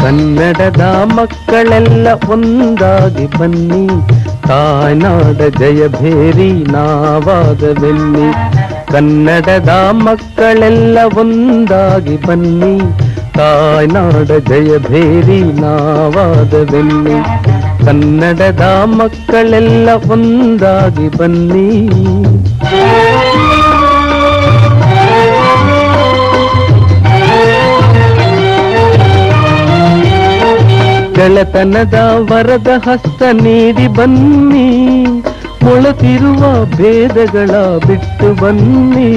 ಕನ್ನಡದ ಮಕ್ಕಳೆಲ್ಲ ಒಂದಾಗಿ ಬನ್ನಿ ತಾಯ್ನಾಡ ಜಯ ಭೇರಿ ನಾವಾದವೆನ್ನಿ ಕನ್ನಡದ ಮಕ್ಕಳೆಲ್ಲ ಒಂದಾಗಿ ಬನ್ನಿ ತಾಯ್ನಾಡ ಜಯ ಭೇರಿ ನಾವಾದವೆನ್ನಿ ಕನ್ನಡದ ಮಕ್ಕಳೆಲ್ಲ ಒಂದಾಗಿ ಬನ್ನಿ. ಗೆಳತನದ ವರದ ಹಸ್ತ ನೀಡಿ ಬನ್ನಿ. ಕೊಳತಿರುವ ಭೇದಗಳ ಬಿಟ್ಟು ಬನ್ನಿ.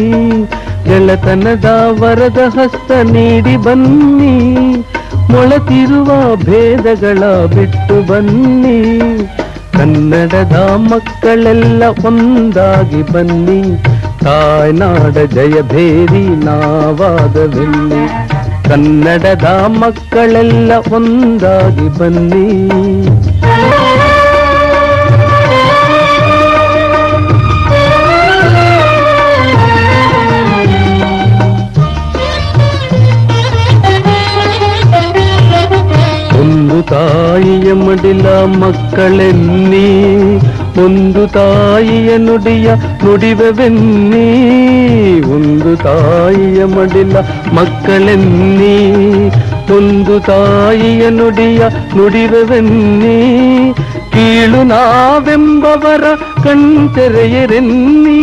ಗೆಳತನದ ವರದ ಹಸ್ತ ನೀಡಿ ಬನ್ನಿ. ಮೊಳತಿರುವ ಭೇದಗಳ ಬಿಟ್ಟು ಬನ್ನಿ. ಕನ್ನಡದ ಮಕ್ಕಳೆಲ್ಲ ಒಂದಾಗಿ ಬನ್ನಿ. ತಾಯ್ನಾಡ ಜಯ ಭೇರಿ ನಾವಾದವೆನ್ನಿ ಕನ್ನಡದ ಮಕ್ಕಳೆಲ್ಲ ಒಂದಾಗಿ ಬನ್ನಿ. ಒಂದು ತಾಯಿಯ ಮಡಿಲ ಮಕ್ಕಳೆನ್ನಿ ಒಂದು ತಾಯಿಯ ನುಡಿಯ ನುಡಿವೆವೆನ್ನಿ ಒಂದು ತಾಯಿಯ ಮಡಿಲ ಮಕ್ಕಳೆನ್ನಿ ಒಂದು ತಾಯಿಯ ನುಡಿಯ ನುಡಿವೆವೆನ್ನಿ ಕೀಳು ನಾವೆಂಬವರ ಕಣ್ತೆರೆಯರೆನ್ನಿ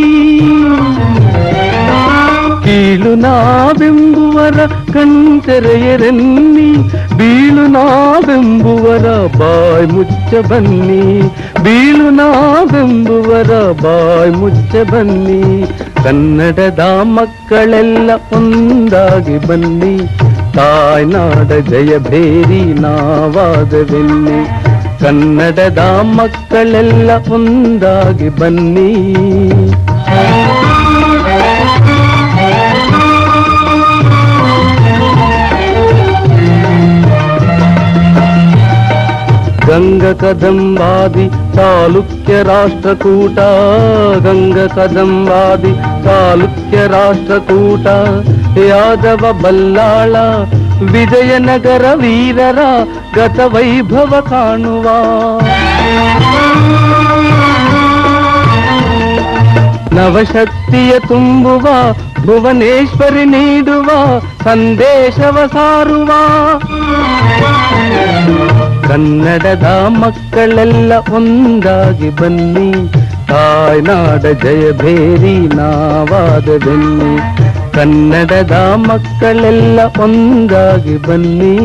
ಕೀಳು ನಾವೆಂಬುವರ ಕಣ್ತೆರೆಯರೆನ್ನಿ ಬೀಳು ನಾವೆಂಬುವರ ಬಾಯ್ ಮುಚ್ಚ ಬನ್ನಿ. ಬೀಳು ನಾವೆಂಬುವರ ಬಾಯ್ ಮುಚ್ಚ ಬನ್ನಿ. ಕನ್ನಡದ ಮಕ್ಕಳೆಲ್ಲ ಒಂದಾಗಿ ಬನ್ನಿ. ತಾಯ್ನಾಡ ಜಯ ಭೇರಿ ನಾವಾದವೆನ್ನಿ. ಕನ್ನಡದ ಮಕ್ಕಳೆಲ್ಲ ಒಂದಾಗಿ ಬನ್ನಿ. ಗಂಗ ಕದಂಬಾದಿ ಚಾಲುಕ್ಯ ರಾಷ್ಟ್ರಕೂಟ ಗಂಗ ಕದಂಬಾದಿ ಚಾಲುಕ್ಯ ರಾಷ್ಟ್ರಕೂಟ ಯಾದವ ಬಲ್ಲಾಳ ವಿಜಯನಗರ ವೀರರ ಗತ ವೈಭವ ಕಾಣುವ ನವಶಕ್ತಿಯ ತುಂಬುವ ಭುವನೇಶ್ವರಿ ನೀಡುವ ಸಂದೇಶವ ಸಾರುವ ಕನ್ನಡದ ಮಕ್ಕಳೆಲ್ಲ ಒಂದಾಗಿ ಬನ್ನಿ. ತಾಯ್ನಾಡ ಜಯ ಭೇರಿ ನಾವಾದವೆನ್ನಿ ಕನ್ನಡದ ಮಕ್ಕಳೆಲ್ಲ ಒಂದಾಗಿ ಬನ್ನಿ.